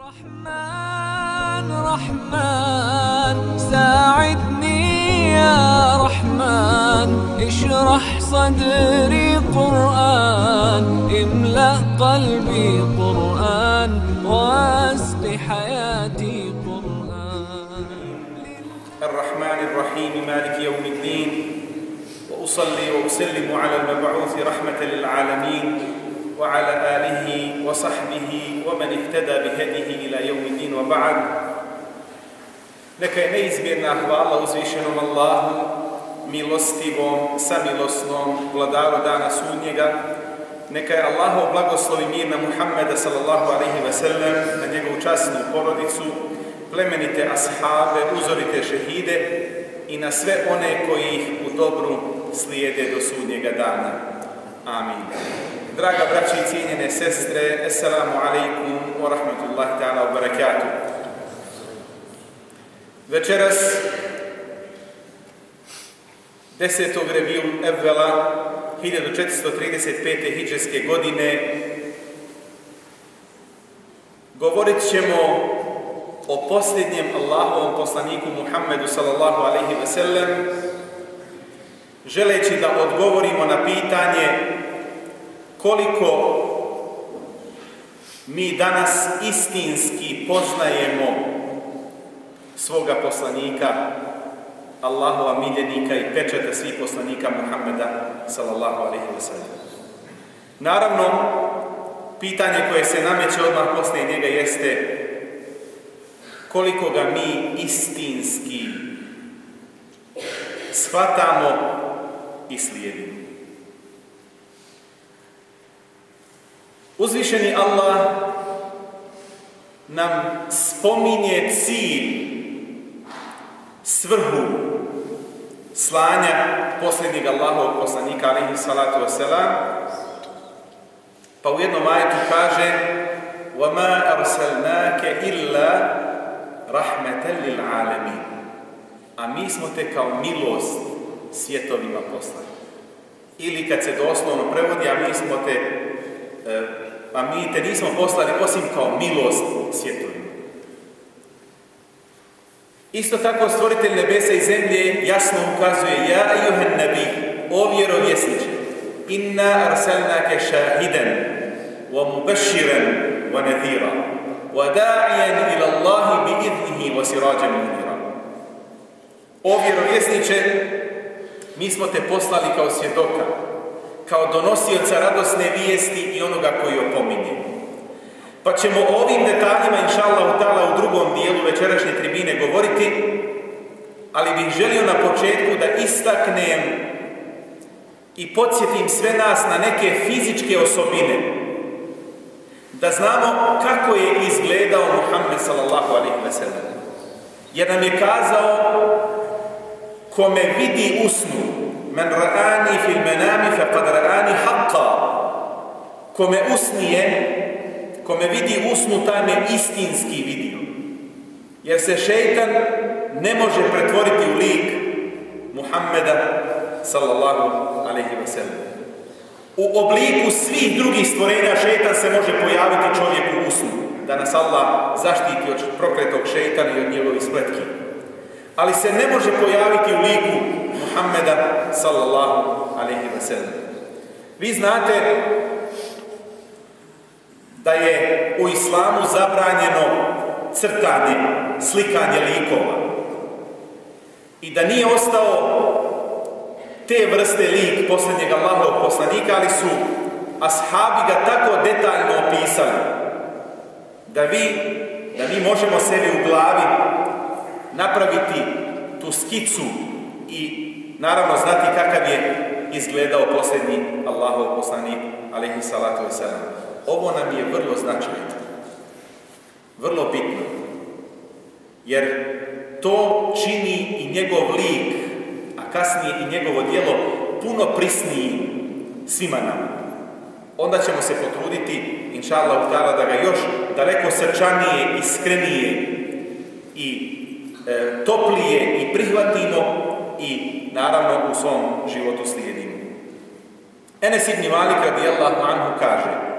رحمن رحمن ساعدني يا رحمن. اشرح صدري قرآن املأ قلبي قرآن واسق حياتي قرآن. الرحمن الرحيم مالك يوم الدين. وأصلي وأسلم على المبعوث رحمة للعالمين. وعلى اله وصحبه ومن اهتدى بهديه الى يوم الدين وبعد Neka je neizmjerna hvala uzvišenom Allahu, milostivom, samilosnom, vladaru dana sudnjega. Neka je Allahov blagoslovi mir na Muhammeda sallallahu alaihi ve sellem, na njegovu časnu porodicu, plemenite ashabe, uzorite šehide i na sve one koji ih u dobru slijede do sudnjega dana. Amin. Draga braći i cijenjene sestre, Assalamu alaikum wa rahmatullahi ta'ala wa barakatuh. Večeras 10. reviju Evvela 1435. hijđarske godine govorit ćemo o posljednjem Allahovom poslaniku Muhammedu sallallahu alaihi ve sellem želeći da odgovorimo na pitanje koliko mi danas istinski poznajemo svoga poslanika, Allahova miljenika i pečata svih poslanika Muhammeda sallallahu alaihi wa sallam. Naravno, pitanje koje se nameće odmah poslije njega jeste koliko ga mi istinski shvatamo i slijedimo. Uzvišeni Allah nam spominje cilj svrhu slanja posljednjeg Allahovog poslanika alaihi salatu wasalam pa u jednom ajetu kaže وَمَا أَرْسَلْنَاكَ إِلَّا رَحْمَةً لِلْعَالَمِينَ A mi smo te kao milost svjetovima poslali. Ili kad se doslovno prevodi, a mi smo te, a mi te nismo poslali osim kao milost svjetovima. Isto tako stvoritelj nebesa i zemlje jasno ukazuje Ja ejuhan nabi, o vjerovjesniče, inna arsalnake šahidan, wa mubashiran, wa nadhira, wa da'ijan ila Allahi bi idnihi wa sirađan munira. O vjerovjesniče, mi smo te poslali kao svjedoka, kao donosioca radosne vijesti i onoga koji opominje. Pa ćemo o ovim detaljima, inša Allah, u drugom dijelu večerašnje tribine govoriti, ali bih želio na početku da istaknem i podsjetim sve nas na neke fizičke osobine, da znamo kako je izgledao Muhammed sallallahu alaihi ve sellem. Jer nam je kazao kome vidi usnu, men ra'ani fil menami faqad ra'ani haqqa, kome usnije, kome vidi usnu, taj me istinski vidio. Jer se šeitan ne može pretvoriti u lik Muhammeda sallallahu alaihi wa sallam. U obliku svih drugih stvorenja šeitan se može pojaviti čovjeku usnu, da nas Allah zaštiti od prokletog šeitana i od njegovih spletki. Ali se ne može pojaviti u liku Muhammeda sallallahu alaihi wa sallam. Vi znate da je u islamu zabranjeno crtanje, slikanje likova. I da nije ostao te vrste lik posljednjeg Allahovog poslanika, ali su ashabi ga tako detaljno opisali da vi, da mi možemo sebi u glavi napraviti tu skicu i naravno znati kakav je izgledao posljednji Allahov poslanik alaihi salatu wasalam. Ovo nam je vrlo značajno, vrlo bitno, jer to čini i njegov lik, a kasnije i njegovo djelo puno prisniji svima nama. Onda ćemo se potruditi, inša Allah, da ga još daleko srčanije, iskrenije i e, toplije i prihvatimo i naravno u svom životu slijedimo. Enes ibn Malik radijallahu anhu kaže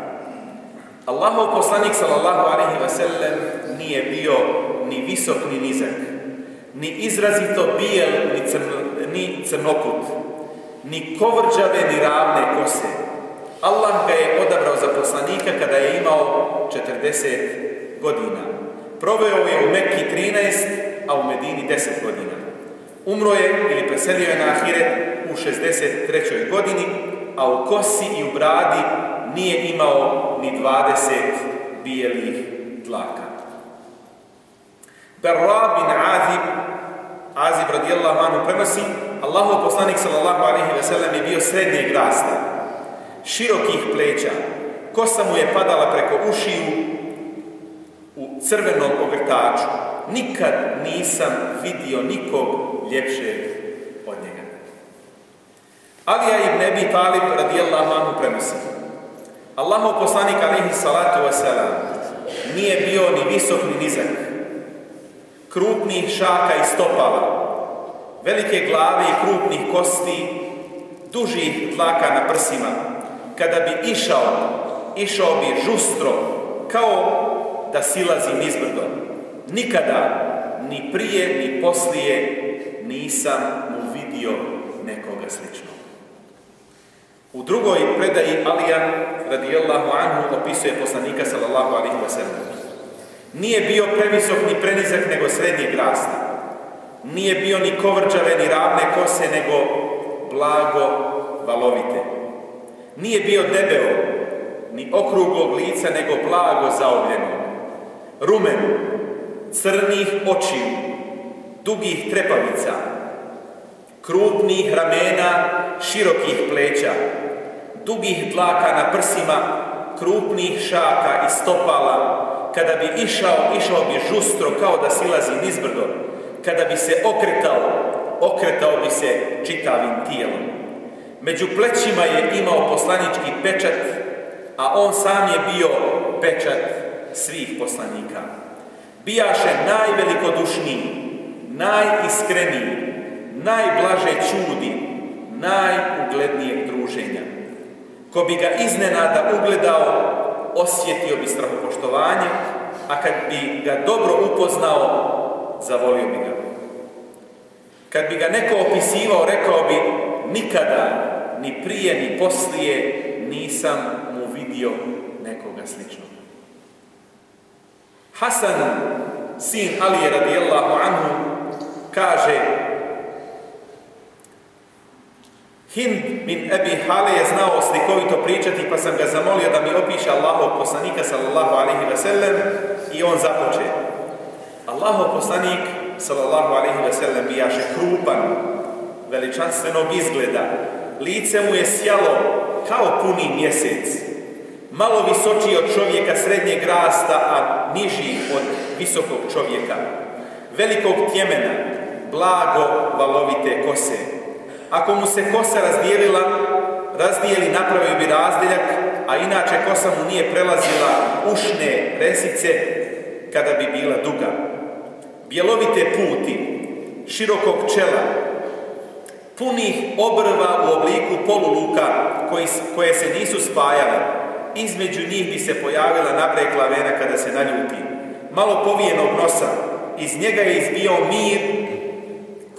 Allahov poslanik sallallahu alaihi wa sallam nije bio ni visok ni nizak, ni izrazito bijel ni, crno, ni crnoput, ni kovrđave ni ravne kose. Allah ga je odabrao za poslanika kada je imao 40 godina. Proveo je u Mekki 13, a u Medini 10 godina. Umro je ili preselio je na Ahiret u 63. godini, a u kosi i u bradi nije imao ni 20 bijelih dlaka. Barra bin Azib, Azib radijallahu anhu prenosi, Allahov poslanik sallallahu alaihi ve sellem je bio srednjeg rasta, širokih pleća, kosa mu je padala preko ušiju crvenom ogrtaču. Nikad nisam vidio nikog ljepšeg od njega. Alija ibn Ebi Talib radijallahu anhu prenosi. Allahov poslanik alaihi salatu wasalam nije bio ni visok ni nizak, krupnih šaka i stopala, velike glave i krupnih kosti, dužih tlaka na prsima. Kada bi išao, išao bi žustro, kao da silazi nizbrdo. Nikada, ni prije, ni poslije, nisam mu vidio nekoga sličnog. U drugoj predaji Alija radijallahu anhu opisuje poslanika sallallahu alaihi wa sallam. Nije bio previsok ni prenizak nego srednjeg rasta. Nije bio ni kovrđave ni ravne kose nego blago valovite. Nije bio debeo ni okruglog lica nego blago zaobljeno. Rumen, crnih očiju, dugih trepavica, krupnih ramena, širokih pleća, dugih dlaka na prsima, krupnih šaka i stopala, kada bi išao, išao bi žustro kao da silazi nizbrdo, kada bi se okretao, okretao bi se čitavim tijelom. Među plećima je imao poslanički pečat, a on sam je bio pečat svih poslanika. Bijaše najvelikodušniji, najiskreniji, najblaže čudi, najuglednijeg druženja. Ko bi ga iznenada ugledao, osjetio bi strahopoštovanje, a kad bi ga dobro upoznao, zavolio bi ga. Kad bi ga neko opisivao, rekao bi, nikada, ni prije, ni poslije, nisam mu vidio nekoga sličnog. Hasan, sin Alije radijallahu anhu, kaže Hind bin Ebi Hale je znao slikovito pričati, pa sam ga zamolio da mi opiše Allahov poslanika sallallahu alaihi ve sellem i on započe. Allahov poslanik sallallahu alaihi ve sellem bijaše krupan, veličanstvenog izgleda. Lice mu je sjalo kao puni mjesec. Malo visočiji od čovjeka srednjeg rasta, a niži od visokog čovjeka. Velikog tjemena, blago valovite kose. Ako mu se kosa razdijelila, razdijeli napravio bi razdeljak, a inače kosa mu nije prelazila ušne resice kada bi bila duga. Bjelovite puti, širokog čela, punih obrva u obliku poluluka koji, koje se nisu spajale. Između njih bi se pojavila nabrekla vena kada se naljuti. Malo povijenog nosa, iz njega je izbio mir,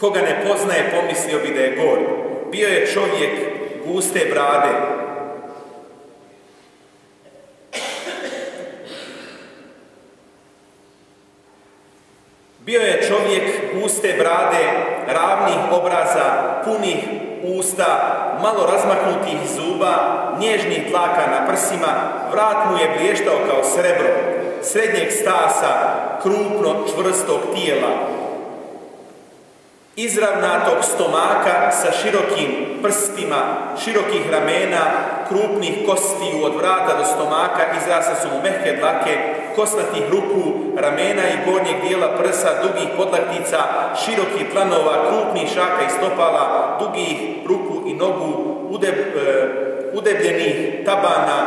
koga ne poznaje pomislio bi da je gor. Bio je čovjek guste brade, Bio je čovjek guste brade, ravnih obraza, punih usta, malo razmaknutih zuba, nježnih tlaka na prsima, vrat mu je blještao kao srebro, srednjeg stasa, krupno čvrstog tijela, izravnatog stomaka sa širokim prstima, širokih ramena, krupnih kostiju od vrata do stomaka, izrasle su mu mehke dlake, kosnatih ruku, ramena i gornjeg dijela prsa, dugih podlaktica, širokih planova, krupnih šaka i stopala, dugih ruku i nogu, udeb, e, udebljenih tabana,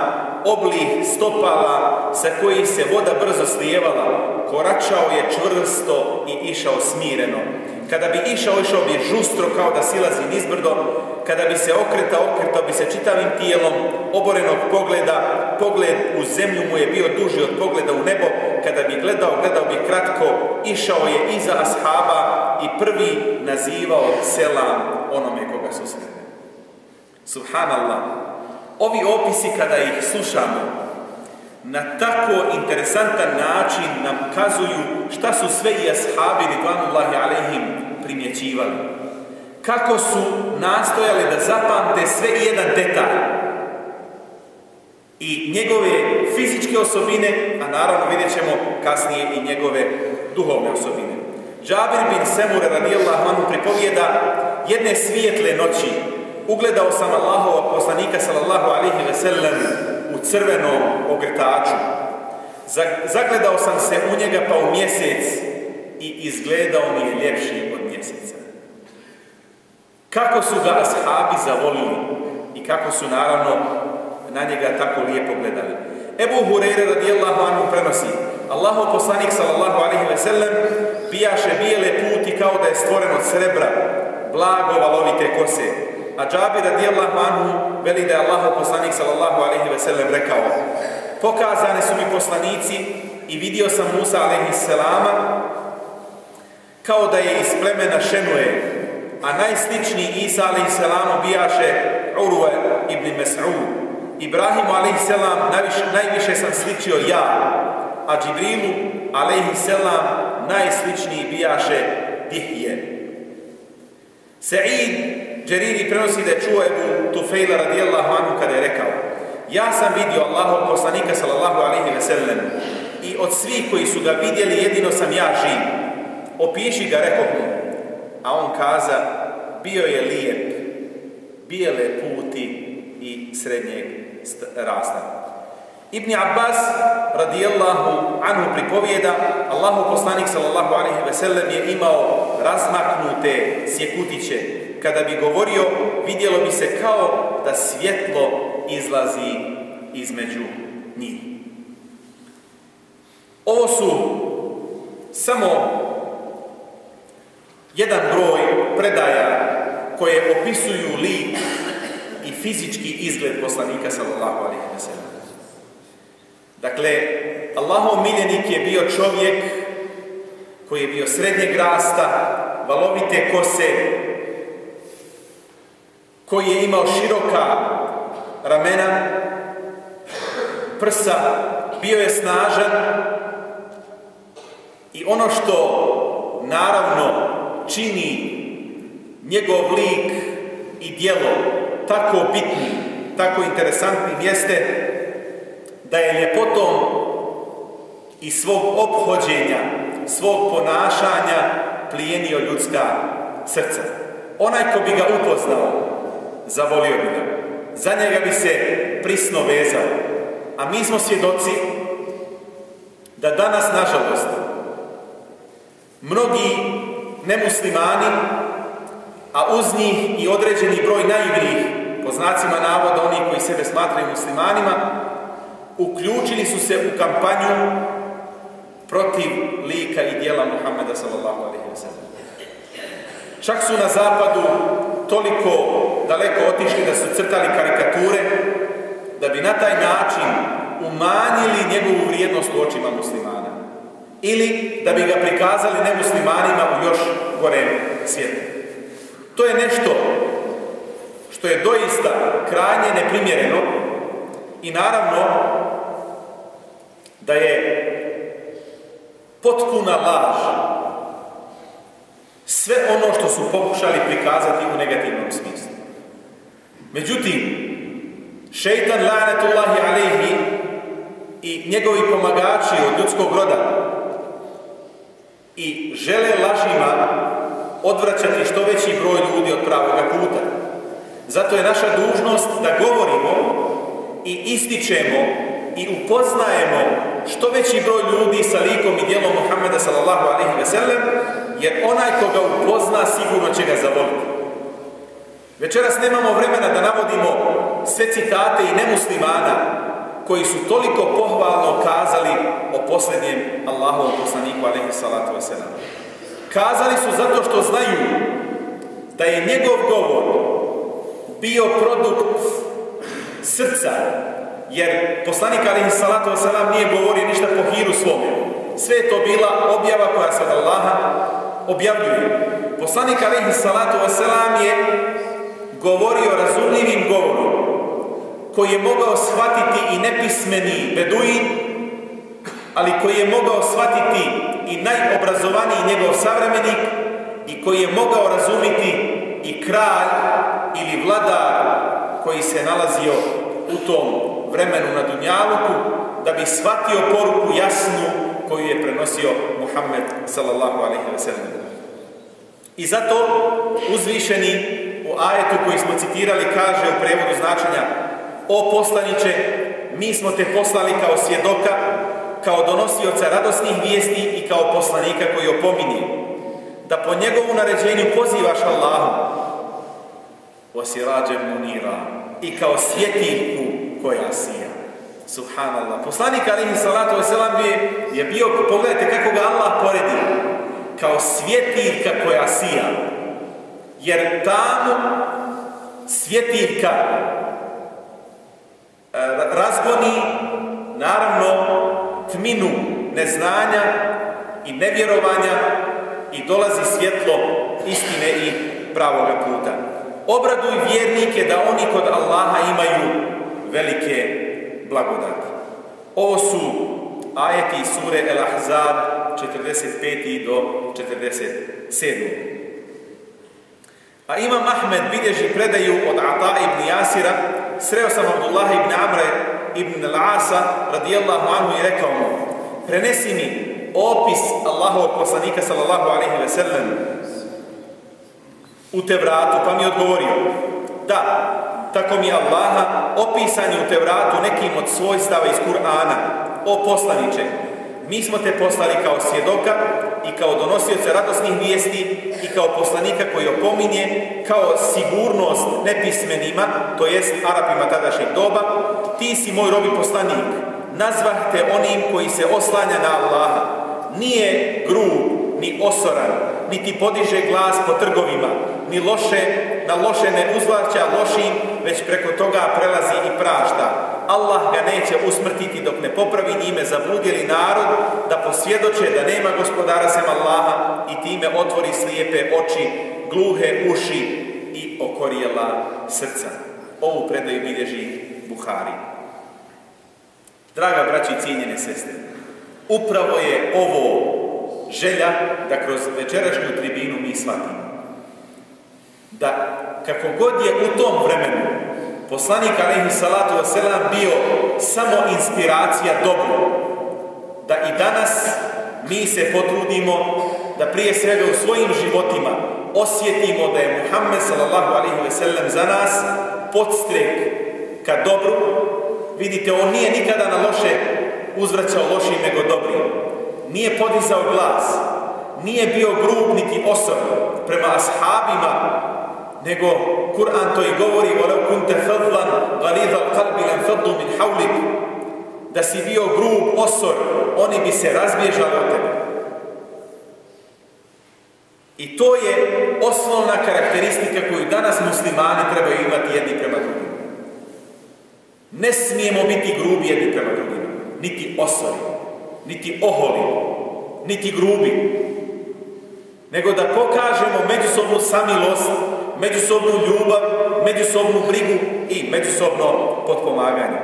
oblih stopala sa kojih se voda brzo slijevala, koračao je čvrsto i išao smireno. Kada bi išao, išao bi žustro kao da silazi nizbrdo, kada bi se okretao, okretao bi se čitavim tijelom, oborenog pogleda, pogled u zemlju mu je bio duži od pogleda u nebo, kada bi gledao, gledao bi kratko, išao je iza ashaba i prvi nazivao selam onome koga susretne. Subhanallah. Ovi opisi kada ih slušamo, na tako interesantan način nam kazuju šta su sve i ashabi ridvanullahi alaihim primjećivali. Kako su nastojali da zapamte sve jedan detalj i njegove fizičke osobine, a naravno vidjet ćemo kasnije i njegove duhovne osobine. Džabir bin Semur radijallahu anhu pripovijeda jedne svijetle noći ugledao sam Allahovog poslanika sallallahu alaihi ve sellem u crvenom ogrtaču. Zagledao sam se u njega pa u mjesec i izgledao mi je ljepši od mjeseca. Kako su ga ashabi zavolili i kako su naravno na njega tako lijepo gledali. Ebu Hureyre radijallahu anhu prenosi Allahu poslanik sallallahu alaihi ve sellem pijaše bijele puti kao da je stvoren od srebra, blago valovite kose. A Džabi radijallahu anhu veli da je Allahu poslanik sallallahu alaihi ve sellem rekao Pokazane su mi poslanici i vidio sam Musa alaihi selama kao da je iz plemena Šenuje, a najsličniji Isa selamu bijaše Urve ibn Mes'ud. Ibrahimu selam najviše, najviše sam sličio ja, a Džibrilu selam najsličniji bijaše Dihje. Sa'id Džeriri prenosi da je čuo Ebu Tufejla radijallahu anhu kada je rekao Ja sam vidio Allahov poslanika sallallahu alaihi ve sellem i od svih koji su ga vidjeli jedino sam ja živ. Opiši ga, rekao mu. A on kaza, bio je lijep, bijele puti i srednjeg rasta. Ibn Abbas radijallahu anhu pripovijeda Allahu poslanik sallallahu alaihi ve sellem je imao razmaknute sjekutiće. Kada bi govorio, vidjelo bi se kao da svjetlo izlazi između njih. Ovo su samo jedan broj predaja koje opisuju lik i fizički izgled poslanika sallallahu alaihi ve sellem. Dakle, Allahov miljenik je bio čovjek koji je bio srednjeg rasta, valovite kose, koji je imao široka ramena, prsa, bio je snažan i ono što naravno čini njegov lik i djelo tako bitni, tako interesantnim jeste da je ljepotom i svog obhođenja, svog ponašanja plijenio ljudska srca. Onaj ko bi ga upoznao, zavolio bi ga. Za njega bi se prisno vezao. A mi smo svjedoci da danas, nažalost, mnogi nemuslimani, a uz njih i određeni broj naivnih, po znacima navoda onih koji sebe smatraju muslimanima, uključili su se u kampanju protiv lika i dijela Muhammeda sallallahu alaihi wa sallam. Čak su na zapadu toliko daleko otišli da su crtali karikature da bi na taj način umanjili njegovu vrijednost u očima muslimana. Ili da bi ga prikazali nemuslimanima u još gorem svijetu. To je nešto što je doista krajnje neprimjereno i naravno da je potpuna laž sve ono što su pokušali prikazati u negativnom smislu. Međutim, šeitan lanetullahi alaihi i njegovi pomagači od ljudskog roda i žele lažima odvraćati što veći broj ljudi od pravoga puta. Zato je naša dužnost da govorimo i ističemo i upoznajemo što veći broj ljudi sa likom i dijelom Muhammeda sallallahu alaihi ve sellem, jer onaj ko ga upozna sigurno će ga zavoliti. Večeras nemamo vremena da navodimo sve citate i nemuslimana koji su toliko pohvalno kazali o posljednjem Allahovom poslaniku alaihi salatu wa sallam. Kazali su zato što znaju da je njegov govor bio produkt srca, jer poslanik alihi salatu wasalam nije govorio ništa po hiru svome. Sve to bila objava koja se od Allaha objavljuje. Poslanik alihi salatu wasalam je govorio razumljivim govorom koji je mogao shvatiti i nepismeni beduin, ali koji je mogao shvatiti i najobrazovaniji njegov savremenik i koji je mogao razumiti i kralj ili vladar koji se nalazio u tom vremenu na Dunjaluku da bi shvatio poruku jasnu koju je prenosio Muhammed sallallahu alaihi wa sallam. I zato uzvišeni u ajetu koji smo citirali kaže u prevodu značenja O poslaniće, mi smo te poslali kao svjedoka, kao donosioca radosnih vijesti i kao poslanika koji opominje. Da po njegovu naređenju pozivaš Allahu, osirađem munira i kao svjetiljku koja sija. Subhanallah. Poslanik alihi salatu wasalam je, je bio, pogledajte kako ga Allah poredi, kao svjetiljka koja sija. Jer tamo svjetiljka razgoni naravno tminu neznanja i nevjerovanja i dolazi svjetlo istine i pravoga puta. Obraduj vjernike da oni kod Allaha imaju velike blagodati. Ovo su ajeti sure El Ahzab 45. do 47. A Imam Ahmed bilježi predaju od Ata ibn Jasira, sreo sam Abdullah ibn Amre ibn Al-Asa radijallahu anhu i rekao mu, prenesi mi opis Allahovog poslanika sallallahu alaihi ve sellem u Tevratu, pa mi odgovorio, da, tako mi je Allaha opisan je u Tevratu nekim od svojstava iz Kur'ana. O poslaniče, mi smo te poslali kao svjedoka i kao donosioca radosnih vijesti i kao poslanika koji opominje, kao sigurnost nepismenima, to jest Arapima tadašnjeg doba, ti si moj robi poslanik. Nazvah te onim koji se oslanja na Allaha. Nije grub, ni osoran, niti podiže glas po trgovima, ni loše, na loše ne uzvraća lošim, već preko toga prelazi i prašta. Allah ga neće usmrtiti dok ne popravi njime zabludjeli narod, da posvjedoče da nema gospodara sem Allaha i time otvori slijepe oči, gluhe uši i okorijela srca. Ovu predaju bilježi Buhari. Draga braći i cijenjene sestre, upravo je ovo želja da kroz večerašnju tribinu mi shvatimo. Da kako god je u tom vremenu poslanik alaihi salatu wasalam bio samo inspiracija dobro, da i danas mi se potrudimo da prije svega u svojim životima osjetimo da je Muhammed sallallahu alaihi wasallam za nas podstrek ka dobru. Vidite, on nije nikada na loše uzvraćao lošim nego dobrim nije podizao glas, nije bio grub niti osob prema ashabima, nego Kur'an to i govori وَلَوْ كُنْتَ فَضْلًا غَلِيظَ الْقَلْبِ لَنْ فَضُّ مِنْ حَوْلِكُ Da si bio grub osor, oni bi se razbježali od tebe. I to je osnovna karakteristika koju danas muslimani trebaju imati jedni prema drugim. Ne smijemo biti grubi jedni prema drugim, niti osori niti oholi, niti grubi, nego da pokažemo međusobnu samilost, međusobnu ljubav, međusobnu brigu i međusobno potpomaganje.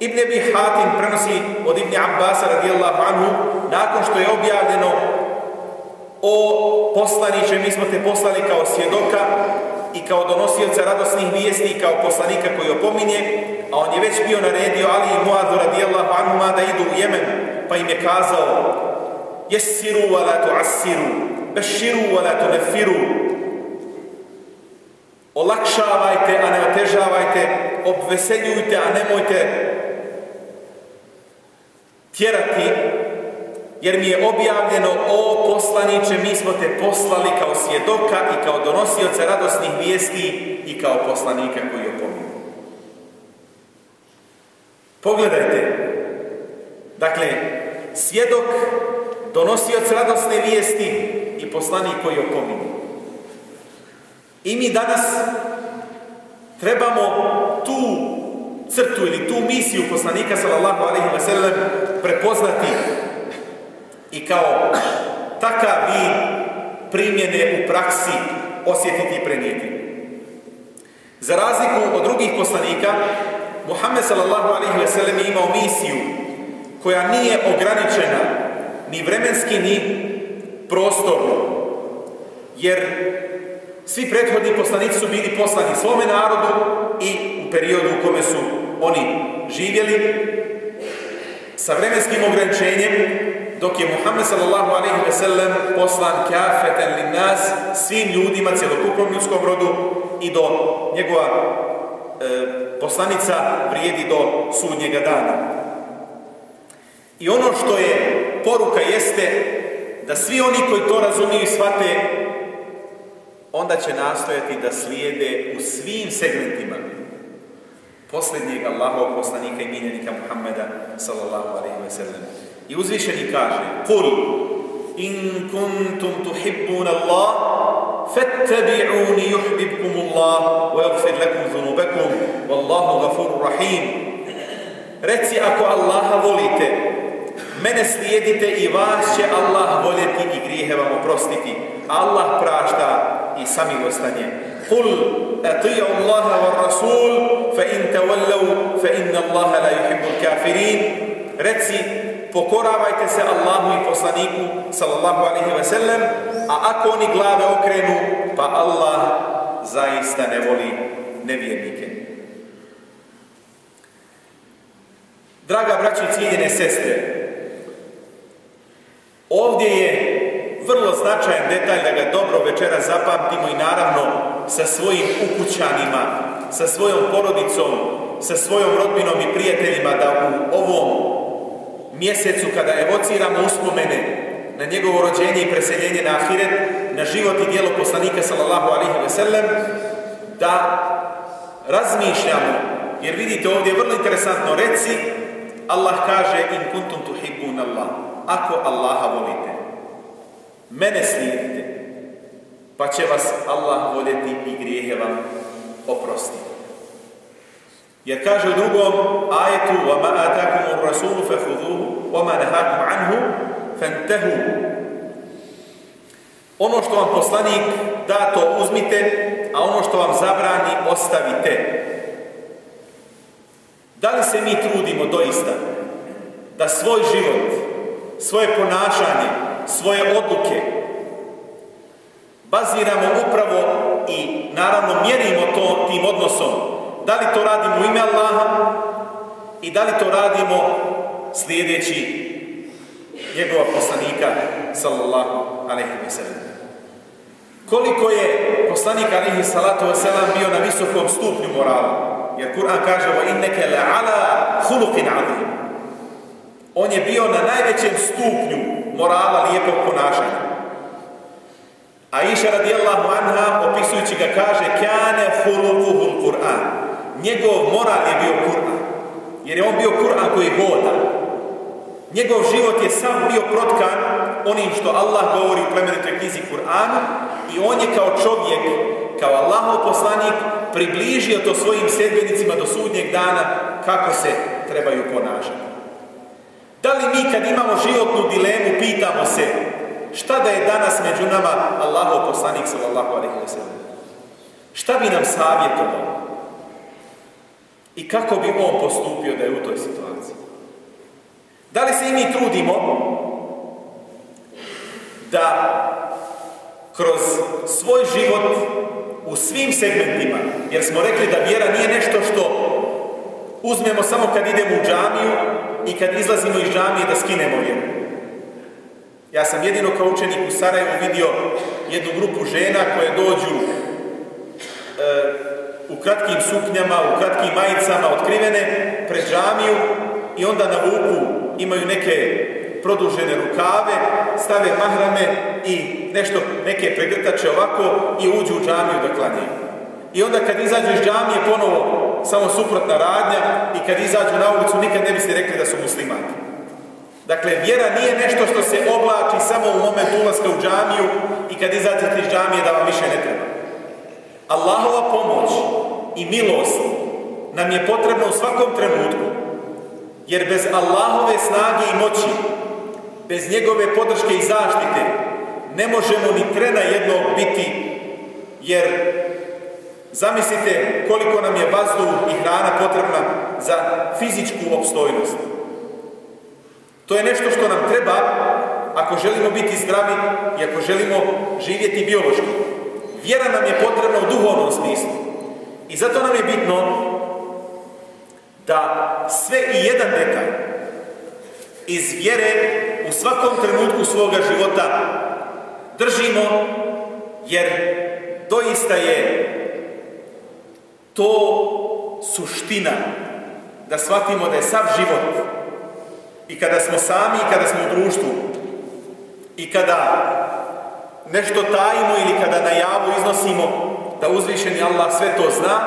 Ibn Abi Hatim prenosi od Ibn Abbas radijallahu anhu nakon što je objavljeno o poslaniće, mi smo te poslali kao svjedoka i kao donosioca radosnih vijesti kao poslanika koji opominje, a on je već bio naredio Ali i Muadu radijallahu anhu da idu u Jemen pa im je kazao jesiru wa la tu'assiru beširu wa la tunefiru olakšavajte, a ne otežavajte obveseljujte, a nemojte tjerati jer mi je objavljeno o poslaniće, mi smo te poslali kao svjedoka i kao donosioca radosnih vijesti i kao poslanika koji opominju. Pogledajte, dakle, svjedok, donosioc radosne vijesti i poslanik koji opominje. I mi danas trebamo tu crtu ili tu misiju poslanika sallallahu alaihi wa sallam prepoznati i kao takav vid primjene u praksi osjetiti i prenijeti. Za razliku od drugih poslanika, Muhammed sallallahu alaihi ve sellem je imao misiju koja nije ograničena ni vremenski ni prostorno. Jer svi prethodni poslanici su bili poslani svome narodu i u periodu u kome su oni živjeli sa vremenskim ograničenjem dok je Muhammed sallallahu alaihi ve sellem poslan kafeten li nas svim ljudima, cjelokupnom ljudskom rodu i do njegova e, poslanica vrijedi do sudnjega dana. I ono što je poruka jeste da svi oni koji to razumiju i shvate onda će nastojati da slijede u svim segmentima posljednjeg Allahovog poslanika i miljenika Muhammeda sallallahu alaihi ve sellem. I uzvišeni kaže Kul in kuntum tuhibbuna Allah fattabi'uni yuhibbukum Allah wa yaghfir lakum dhunubakum wallahu ghafurur rahim Reci ako Allaha volite mene slijedite i vas će Allah voljeti i grijehe vam oprostiti. Allah prašta i samilostan je Kul ati'u Allaha wa rasul fa in tawallu fa inna Allaha la yuhibbul kafirin. Reci pokoravajte se Allahu i poslaniku sallallahu alaihi ve sellem, a ako oni glave okrenu, pa Allah zaista ne voli nevjernike. Draga braći i cijeljene sestre, ovdje je vrlo značajan detalj da ga dobro večera zapamtimo i naravno sa svojim ukućanima, sa svojom porodicom, sa svojom rodbinom i prijateljima da u ovom mjesecu kada evociramo uspomene na njegovo rođenje i preseljenje na Ahiret, na život i dijelo poslanika sallallahu alaihi ve sellem, da razmišljamo, jer vidite ovdje je vrlo interesantno, reci, Allah kaže in kuntum tuhibbun Allah, ako Allaha volite, mene slijedite, pa će vas Allah voljeti i grijehe vam oprostiti. Jer kaže u drugom ajetu وَمَا آتَاكُمُ الرَّسُولُ فَخُذُوهُ وَمَا نَهَاكُمْ عَنْهُ فَانْتَهُ Ono što vam poslanik da, to uzmite, a ono što vam zabrani, ostavite. Da li se mi trudimo doista da svoj život, svoje ponašanje, svoje odluke baziramo upravo i naravno mjerimo to tim odnosom da li to radimo u ime Allaha i da li to radimo slijedeći njegova poslanika sallallahu alaihi wa sallam. Koliko je poslanik alaihi salatu wa sallam bio na visokom stupnju morala? Jer Kur'an kaže la ala hulukin alim. On je bio na najvećem stupnju morala lijepog ponašanja. A iša radijallahu anha opisujući ga kaže kane hulukuhul Kur'an njegov moral je bio Kur'an. Jer je on bio Kur'an koji hoda. Njegov život je sam bio protkan onim što Allah govori u plemenitoj knjizi Kur'anu i on je kao čovjek, kao Allahov poslanik, približio to svojim sedbenicima do sudnjeg dana kako se trebaju ponašati. Da li mi kad imamo životnu dilemu pitamo se šta da je danas među nama Allahov poslanik sallallahu alaihi wa sallam? Šta bi nam savjetovao? I kako bi on postupio da je u toj situaciji? Da li se i mi trudimo da kroz svoj život u svim segmentima, jer smo rekli da vjera nije nešto što uzmemo samo kad idemo u džamiju i kad izlazimo iz džamije da skinemo vjeru. Ja sam jedino kao učenik u Sarajevu vidio jednu grupu žena koje dođu e, u kratkim suknjama, u kratkim majicama otkrivene pred džamiju i onda na vuku imaju neke produžene rukave, stave mahrame i nešto, neke pregrtače ovako i uđu u džamiju da klanjaju. I onda kad izađu iz džamije ponovo samo suprotna radnja i kad izađu na ulicu nikad ne biste rekli da su muslimani. Dakle, vjera nije nešto što se oblači samo u momentu ulaska u džamiju i kad izađete iz džamije da vam više ne treba. Allahova pomoć i milost nam je potrebna u svakom trenutku, jer bez Allahove snage i moći, bez njegove podrške i zaštite, ne možemo ni trena jednog biti, jer zamislite koliko nam je vazduh i hrana potrebna za fizičku opstojnost. To je nešto što nam treba ako želimo biti zdravi i ako želimo živjeti biološki. Vjera nam je potrebna u duhovnom smislu. I zato nam je bitno da sve i jedan detalj iz vjere u svakom trenutku svoga života držimo, jer doista je to suština da shvatimo da je sav život i kada smo sami i kada smo u društvu i kada nešto tajimo ili kada na javu iznosimo da uzvišeni Allah sve to zna,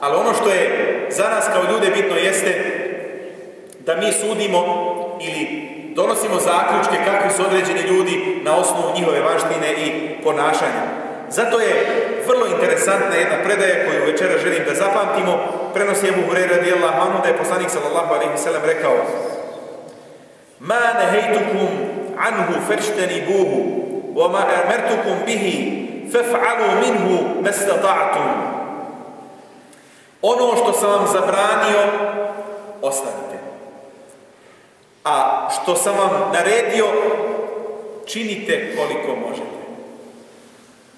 ali ono što je za nas kao ljude bitno jeste da mi sudimo ili donosimo zaključke kakvi su određeni ljudi na osnovu njihove vaštine i ponašanja. Zato je vrlo interesantna jedna predaja koju večera želim da zapamtimo. Prenosi Ebu Hureyre radijallahu anhu da je poslanik sallallahu alaihi sallam rekao Ma nehejtukum anhu buhu wa ma amertukum bihi fef'alu minhu mestata'tum. Ono što sam vam zabranio, ostavite. A što sam vam naredio, činite koliko možete.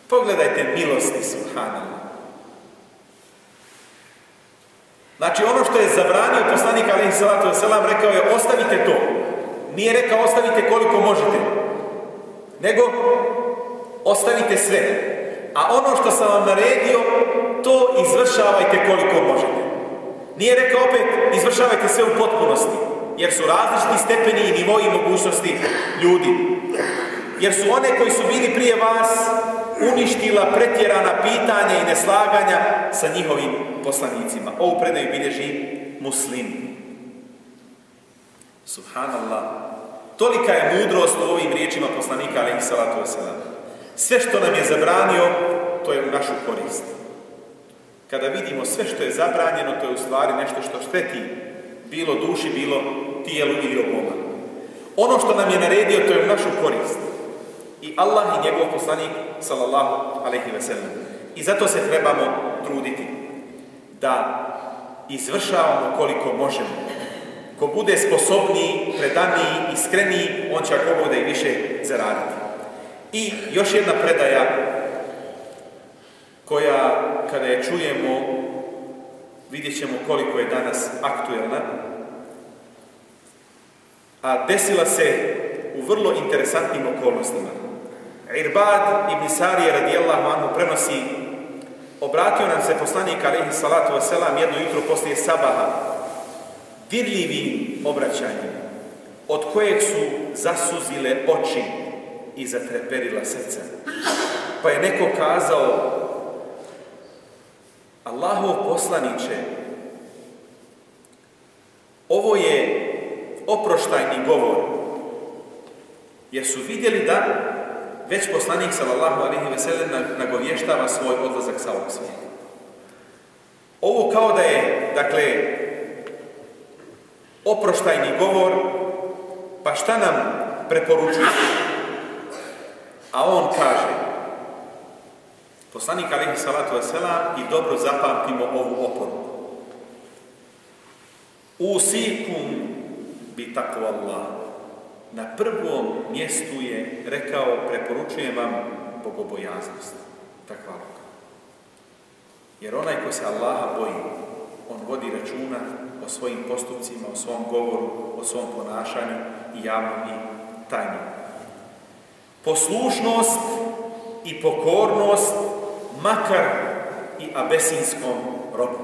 Pogledajte milosti Subhanallah. Znači ono što je zabranio poslanik alaihi salatu wasalam rekao je ostavite to. Nije rekao ostavite koliko možete. Nego ostavite sve. A ono što sam vam naredio, to izvršavajte koliko možete. Nije rekao opet, izvršavajte sve u potpunosti, jer su različiti stepeni i nivoji mogućnosti ljudi. Jer su one koji su bili prije vas uništila pretjerana pitanja i neslaganja sa njihovim poslanicima. Ovu predaju bilježi muslim. Subhanallah. Tolika je mudrost u ovim riječima poslanika, alaihi salatu wasalam. Sve što nam je zabranio, to je u našu korist. Kada vidimo sve što je zabranjeno, to je u stvari nešto što šteti bilo duši, bilo tijelu ili oboma. Ono što nam je naredio, to je u našu korist. I Allah i njegov poslanik, sallallahu alaihi ve sellem. I zato se trebamo truditi da izvršavamo koliko možemo. Ko bude sposobniji, predaniji, iskreniji, on će ako bude i više zaraditi. I još jedna predaja koja kada je čujemo vidjet ćemo koliko je danas aktuelna a desila se u vrlo interesantnim okolnostima. Irbad ibn Sarije radijallahu anhu prenosi obratio nam se poslanik alaihi salatu wasalam jedno jutro poslije sabaha dirljivim obraćanjem od kojeg su zasuzile oči i zatreperila srca. Pa je neko kazao Allahov poslaniće ovo je oproštajni govor jer su vidjeli da već poslanik sallallahu alaihi ve sellem nagovještava svoj odlazak sa ovog svijeta. Ovo kao da je, dakle, oproštajni govor, pa šta nam preporučuje? A on kaže, poslanik alihi salatu wasalam, i dobro zapamtimo ovu oporu. Usikum bi tako Allah. Na prvom mjestu je rekao, preporučujem vam bogobojaznost. Takva Jer onaj ko se Allaha boji, on vodi računa o svojim postupcima, o svom govoru, o svom ponašanju i javnom i tajnom poslušnost i pokornost makar i abesinskom robu.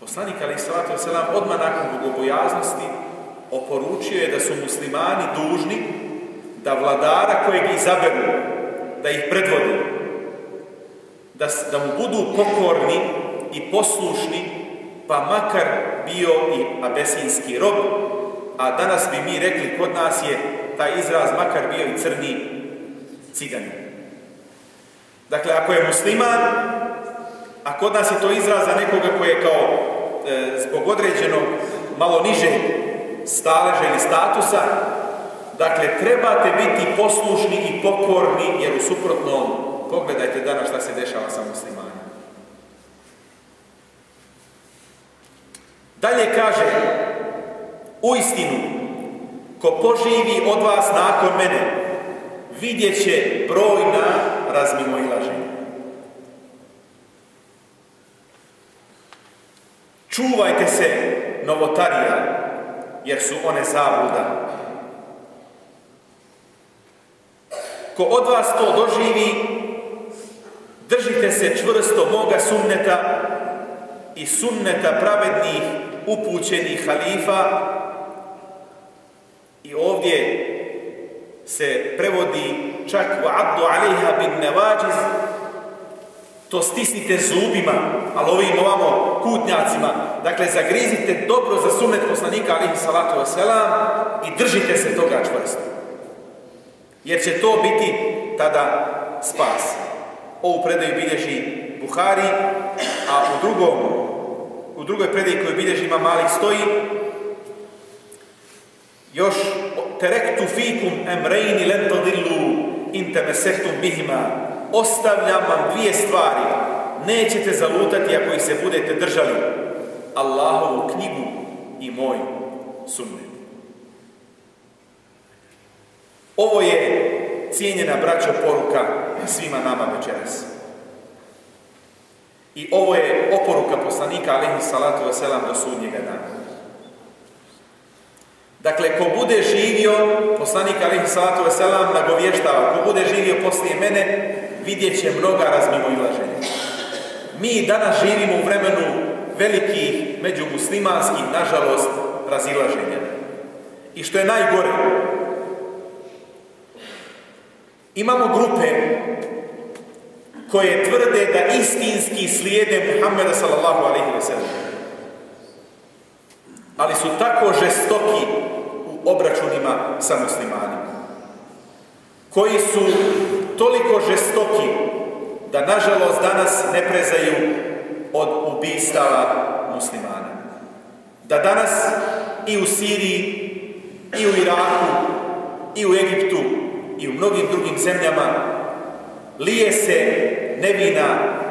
Poslanik Ali Salatu odmah nakon bogobojaznosti oporučio je da su muslimani dužni da vladara kojeg izaberu, da ih predvodi, da, da mu budu pokorni i poslušni, pa makar bio i abesinski rob, a danas bi mi rekli kod nas je taj izraz makar bio i crni cigani. Dakle, ako je musliman, a kod nas je to izraz za nekoga koji je kao e, zbog određenog malo niže staleža ili statusa, dakle, trebate biti poslušni i pokorni, jer u suprotnom, pogledajte danas šta se dešava sa muslimanima. Dalje kaže, u istinu, ko poživi od vas nakon mene, vidjet će brojna razmimoilaženja. Čuvajte se novotarija, jer su one zabluda. Ko od vas to doživi, držite se čvrsto moga sunneta i sunneta pravednih upućenih halifa i ovdje se prevodi čak u abdu alejha bin nevađiz to stisnite zubima, ali ovim ovamo kutnjacima, dakle zagrizite dobro za sunnet poslanika alihi salatu wasalam i držite se toga čvrsto. Jer će to biti tada spas. Ovu predaju bilježi Buhari, a u drugom, u drugoj predaji koju bilježi ima Malik stoji još terektu fikum emrejni len tadillu in temesehtum bihima ostavljam vam dvije stvari nećete zalutati ako ih se budete držali Allahovu knjigu i moj sunnet. Ovo je cijenjena braćo poruka svima nama večeras. I ovo je oporuka poslanika alaihi salatu wasalam do sudnjega dana. Dakle, ko bude živio, poslanik alaihi salatu wasalam nagovještava, ko bude živio poslije mene, vidjet će mnoga razmimoilaženja. Mi danas živimo u vremenu velikih međumuslimanskih, nažalost, razilaženja. I što je najgore, imamo grupe koje tvrde da istinski slijede Muhammeda sallallahu alaihi wa sallam. Ali su tako žestoki u obračunima sa muslimanima. Koji su toliko žestoki da nažalost danas ne prezaju od ubistava muslimana. Da danas i u Siriji, i u Iraku, i u Egiptu, i u mnogim drugim zemljama lije se nevina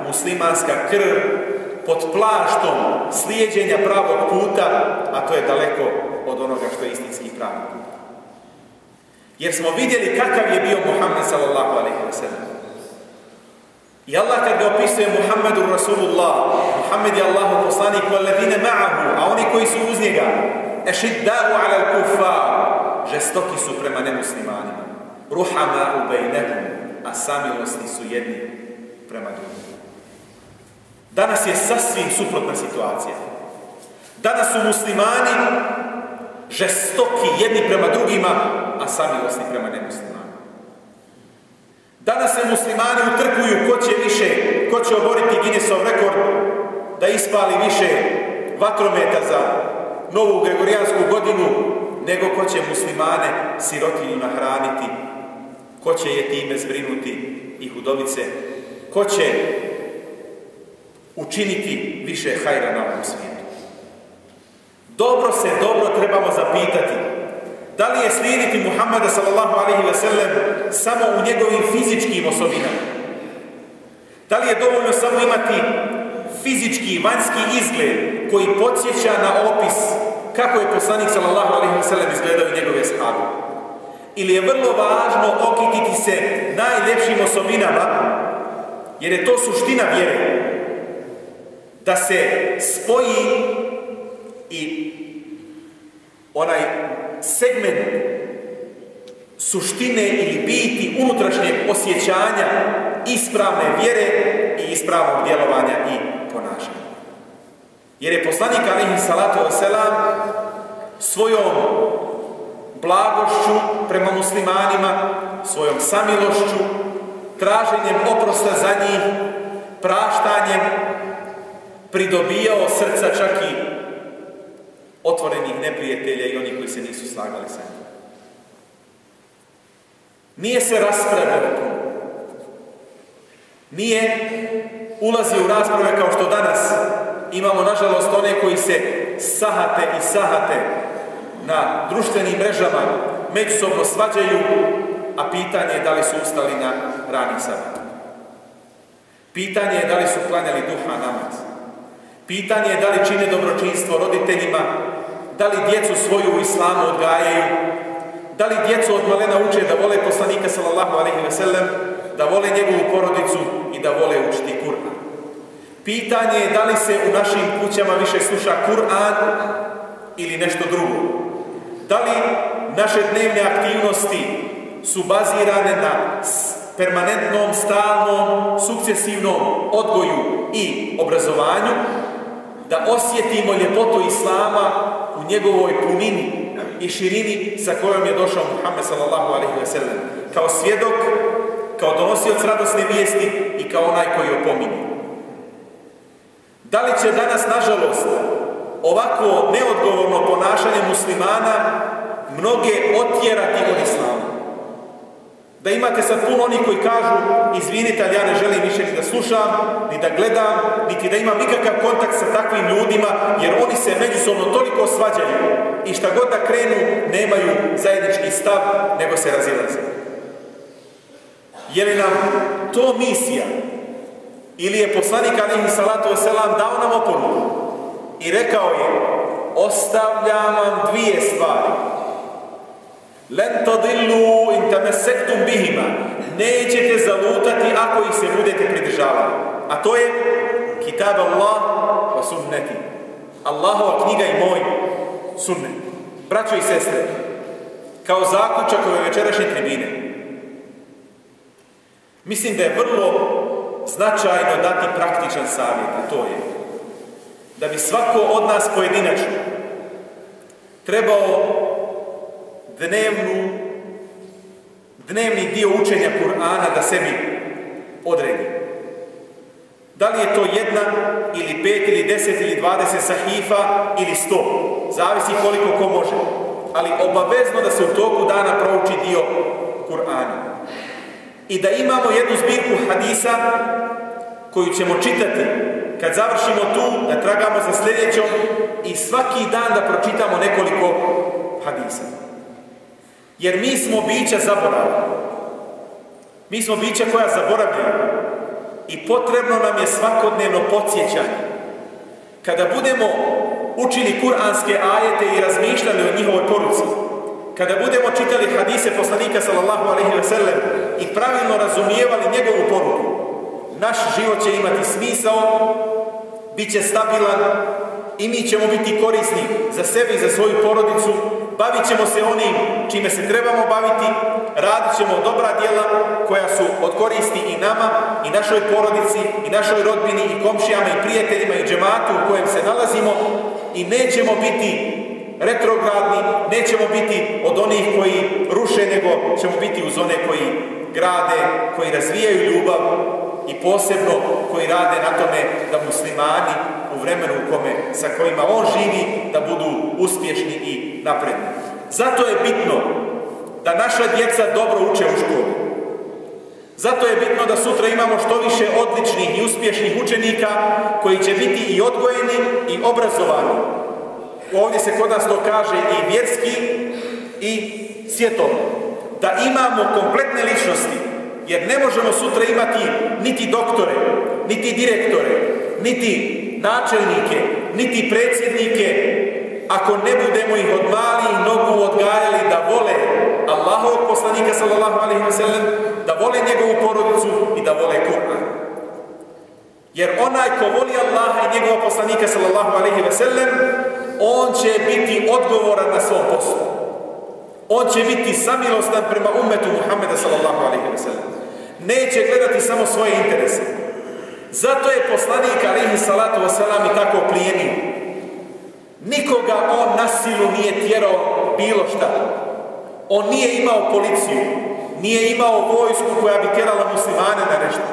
muslimanska krv pod plaštom slijedjenja pravog puta, a to je daleko od onoga što je istinski pravi put. Jer smo vidjeli kakav je bio Muhammed sallam. I Allah kad ga opisuje Muhammedu Rasulullah, Muhammed je Allahu poslanik ledine ma'ahu, a oni koji su uz njega, ešidda'u ala kufar, žestoki su prema nemuslimanima. Ruhama u bejnekum, a samilosni su jedni prema drugim. Danas je sasvim suprotna situacija. Danas su muslimani žestoki jedni prema drugima, a samilosni prema nemuslimanima. Danas se muslimani utrkuju ko će više, ko će oboriti Guinnessov rekord da ispali više vatrometa za novu gregorijansku godinu nego ko će muslimane sirotinju nahraniti, ko će je time zbrinuti i hudovice, ko će učiniti više hajra na ovom svijetu. Dobro se, dobro trebamo zapitati da li je slijediti Muhammeda sallallahu alaihi ve sellem samo u njegovim fizičkim osobinama? Da li je dovoljno samo imati fizički, vanjski izgled koji podsjeća na opis kako je poslanik sallallahu alaihi ve sellem izgledao i njegove shabe? Ili je vrlo važno okititi se najljepšim osobinama, jer je to suština vjere. Da se spoji i onaj segment suštine ili biti unutrašnjeg osjećanja ispravne vjere i ispravnog djelovanja i ponašanja. Jer je poslanik alihi salatu wasalam svojom blagošću prema muslimanima, svojom samilošću, traženjem oprosta za njih, praštanjem, pridobijao srca čak i otvorenih neprijatelja i onih koji se nisu slagali sa njim. Nije se raspravljalo puno. Nije ulazi u rasprave kao što danas imamo, nažalost, one koji se sahate i sahate na društvenim mrežama, međusobno svađaju, a pitanje je da li su ustali na ranih. Pitanje je da li su klanjali duha namaz. Pitanje je da li čine dobročinstvo roditeljima, da li djecu svoju u islamu odgajaju, da li djecu od malena uče da vole poslanika sallallahu alaihi ve sellem, da vole njegovu porodicu i da vole učiti Kur'an. Pitanje je da li se u našim kućama više sluša Kur'an ili nešto drugo. Da li naše dnevne aktivnosti su bazirane na permanentnom, stalnom, sukcesivnom odgoju i obrazovanju, da osjetimo ljepotu Islama u njegovoj punini i širini sa kojom je došao Muhammed sallallahu alaihi ve sellem. Kao svjedok, kao donosioc radosne vijesti i kao onaj koji opominje. Da li će danas, nažalost, ovako neodgovorno ponašanje muslimana mnoge otjerati od islama? Da imate sad puno onih koji kažu, izvinite, ali ja ne želim više da slušam, ni da gledam, niti da imam nikakav kontakt sa takvim ljudima, jer oni se međusobno toliko svađaju i šta god da krenu, nemaju zajednički stav, nego se razilaze. Je li nam to misija? Ili je poslanik alihi salatu wasalam dao nam oporuku i rekao je ostavljam vam dvije stvari Len tadillu in tamassektum bihima. Nećete zalutati ako ih se budete pridržavali. A to je Kitab Allah wa sunneti. Allahova knjiga i moj sunnet. Braćo i sestre, kao zaključak ove večerašnje tribine, mislim da je vrlo značajno dati praktičan savjet, a to je da bi svako od nas pojedinačno trebao dnevnu, dnevni dio učenja Kur'ana da sebi odredi. Da li je to jedna ili pet ili deset ili dvadeset sahifa ili sto. Zavisi koliko ko može. Ali obavezno da se u toku dana prouči dio Kur'ana. I da imamo jednu zbirku hadisa koju ćemo čitati kad završimo tu, da tragamo za sljedećom i svaki dan da pročitamo nekoliko hadisa. Jer mi smo bića zaboravljena. Mi smo bića koja zaboravljaju. I potrebno nam je svakodnevno podsjećanje. Kada budemo učili kuranske ajete i razmišljali o njihovoj poruci, kada budemo čitali hadise poslanika sallallahu alaihi ve sellem i pravilno razumijevali njegovu poruku, naš život će imati smisao, bit će stabilan i mi ćemo biti korisni za sebe i za svoju porodicu bavit ćemo se onim čime se trebamo baviti, radit ćemo dobra djela koja su od koristi i nama, i našoj porodici, i našoj rodbini, i komšijama, i prijateljima, i džematu u kojem se nalazimo i nećemo biti retrogradni, nećemo biti od onih koji ruše, nego ćemo biti uz one koji grade, koji razvijaju ljubav i posebno koji rade na tome da muslimani u vremenu u kome, sa kojima on živi, da budu uspješni i napredni. Zato je bitno da naša djeca dobro uče u školu. Zato je bitno da sutra imamo što više odličnih i uspješnih učenika koji će biti i odgojeni i obrazovani. Ovdje se kod nas to kaže i vjerski i svjetovno. Da imamo kompletne ličnosti, jer ne možemo sutra imati niti doktore, niti direktore, niti načelnike, niti predsjednike, ako ne budemo ih od malih nogu odgajali da vole Allahovog poslanika sallallahu alaihi wa sallam, da vole njegovu porodicu i da vole Kur'an. Jer onaj ko voli Allaha i njegovog poslanika sallallahu alaihi wa sallam, on će biti odgovoran na svom poslu. On će biti samilostan prema umetu Muhammeda sallallahu alaihi wa sallam. Neće gledati samo svoje interese. Zato je poslanik alihi salatu wasalam i tako plijenio. Nikoga on na silu nije tjerao bilo šta. On nije imao policiju, nije imao vojsku koja bi tjerala muslimane na nešto.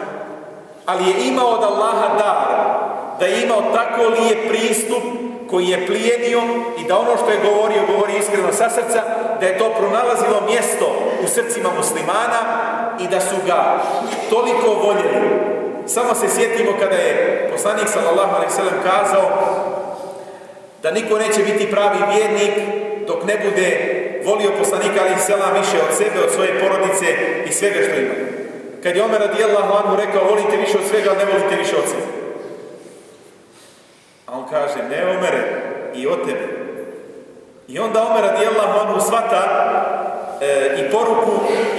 Ali je imao od Allaha dar, da je imao tako lije pristup koji je plijenio i da ono što je govorio, govori iskreno sa srca, da je to pronalazilo mjesto u srcima muslimana i da su ga toliko voljeli Samo se sjetimo kada je poslanik sallallahu alejhi ve kazao da niko neće biti pravi vjernik dok ne bude volio poslanika alejhi selam više od sebe, od svoje porodice i svega što ima. Kad je Omer radijallahu anhu rekao volite više od svega, ne volite više od sebe. A on kaže, ne Omere, i od tebe. I onda Omer radijallahu anhu svata e, i poruku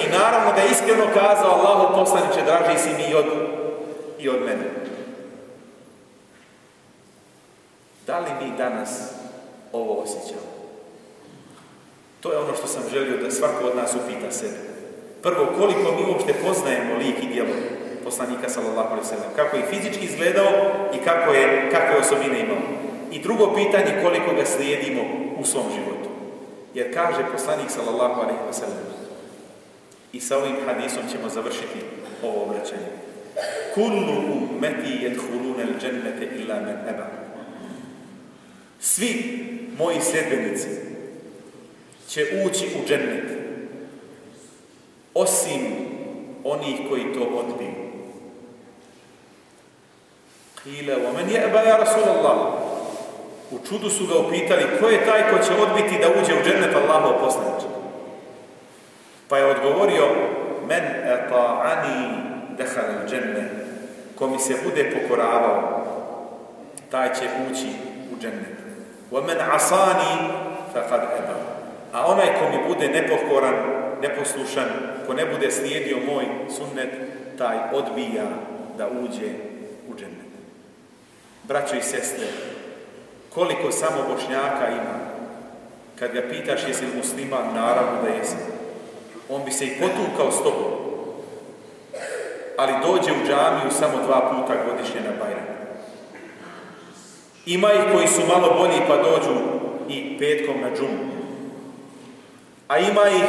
i naravno da je iskreno kazao Allahu poslaniče, draži si mi i od, i od mene. Da li mi danas ovo osjećamo? To je ono što sam želio da svako od nas upita sebe. Prvo, koliko mi uopšte poznajemo lik i djelo poslanika sallallahu alejhi ve sellem, kako je fizički izgledao i kako je kakve osobine imao. I drugo pitanje, koliko ga slijedimo u svom životu. Jer kaže poslanik sallallahu alaihi wa sallam, i sa ovim hadisom ćemo završiti ovo obraćanje. Kullu ummeti jedhuluna al-jannata illa man aba. Svi moji sljedbenici će ući u džennet osim onih koji to odbiju. Qila wa man ya'ba ya Rasulullah? U čudu su ga upitali ko je taj ko će odbiti da uđe u džennet Allahov poslaniče. Pa je odgovorio men ata'ani dehal džennet. Ko mi se bude pokoravao, taj će ući u džennet. Wa men asani faqad aba. A onaj ko mi bude nepokoran, neposlušan, ko ne bude slijedio moj sunnet, taj odbija da uđe u džennet. Braćo i sestre, koliko samo bošnjaka ima, kad ga pitaš jesi li musliman, naravno da jesi. On bi se i potukao s tobom, ali dođe u džamiju samo dva puta godišnje na Bajram. Ima ih koji su malo bolji pa dođu i petkom na džumu. A ima ih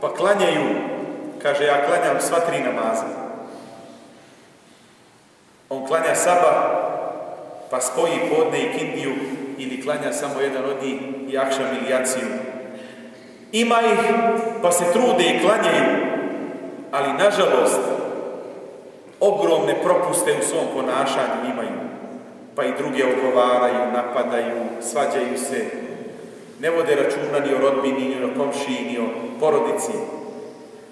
pa klanjaju, kaže ja klanjam sva tri namaza. On klanja saba, pa spoji podne i kindiju ili klanja samo jedan od njih i akšam ili jaciju. Ima ih, pa se trude i klanjaju, ali nažalost, ogromne propuste u svom ponašanju imaju, pa i druge odgovaraju, napadaju, svađaju se, ne vode računa ni o rodbini, ni o komšiji, ni o porodici.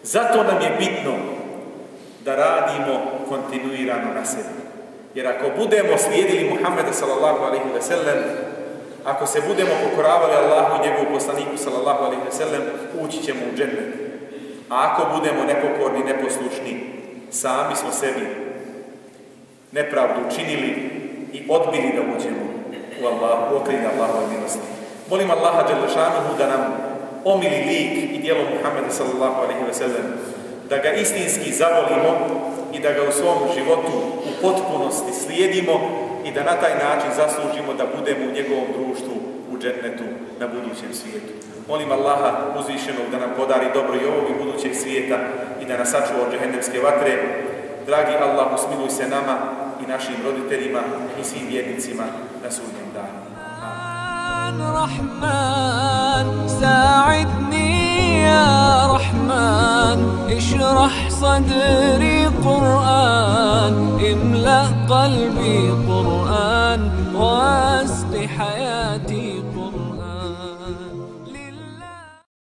Zato nam je bitno da radimo kontinuirano na sebi. Jer ako budemo slijedili Muhammeda sallallahu alaihi ve sellem, ako se budemo pokoravali Allahu i njegovu poslaniku sallallahu alaihi ve sellem, ući ćemo u džennet. A ako budemo nepokorni, neposlušni, sami smo sebi nepravdu učinili i odbili da uđemo u Allah, u okrilje Allahove milosti. Molim Allaha Đelešanuhu da nam omili lik i dijelo Muhammeda sallallahu alaihi ve sellem, da ga istinski zavolimo i da ga u svom životu u potpunosti slijedimo i da na taj način zaslužimo da budemo u njegovom društvu u džennetu na budućem svijetu. Molim Allaha uzvišenog da nam podari dobro i ovog i budućeg svijeta i da nas sačuva od džehendemske vatre. Dragi Allah, usmiluj se nama i našim roditeljima i svim vjernicima na sudnjem danu. رحمن ساعدني يا رحمن اشرح صدري قرآن املأ قلبي قرآن واسق حياتي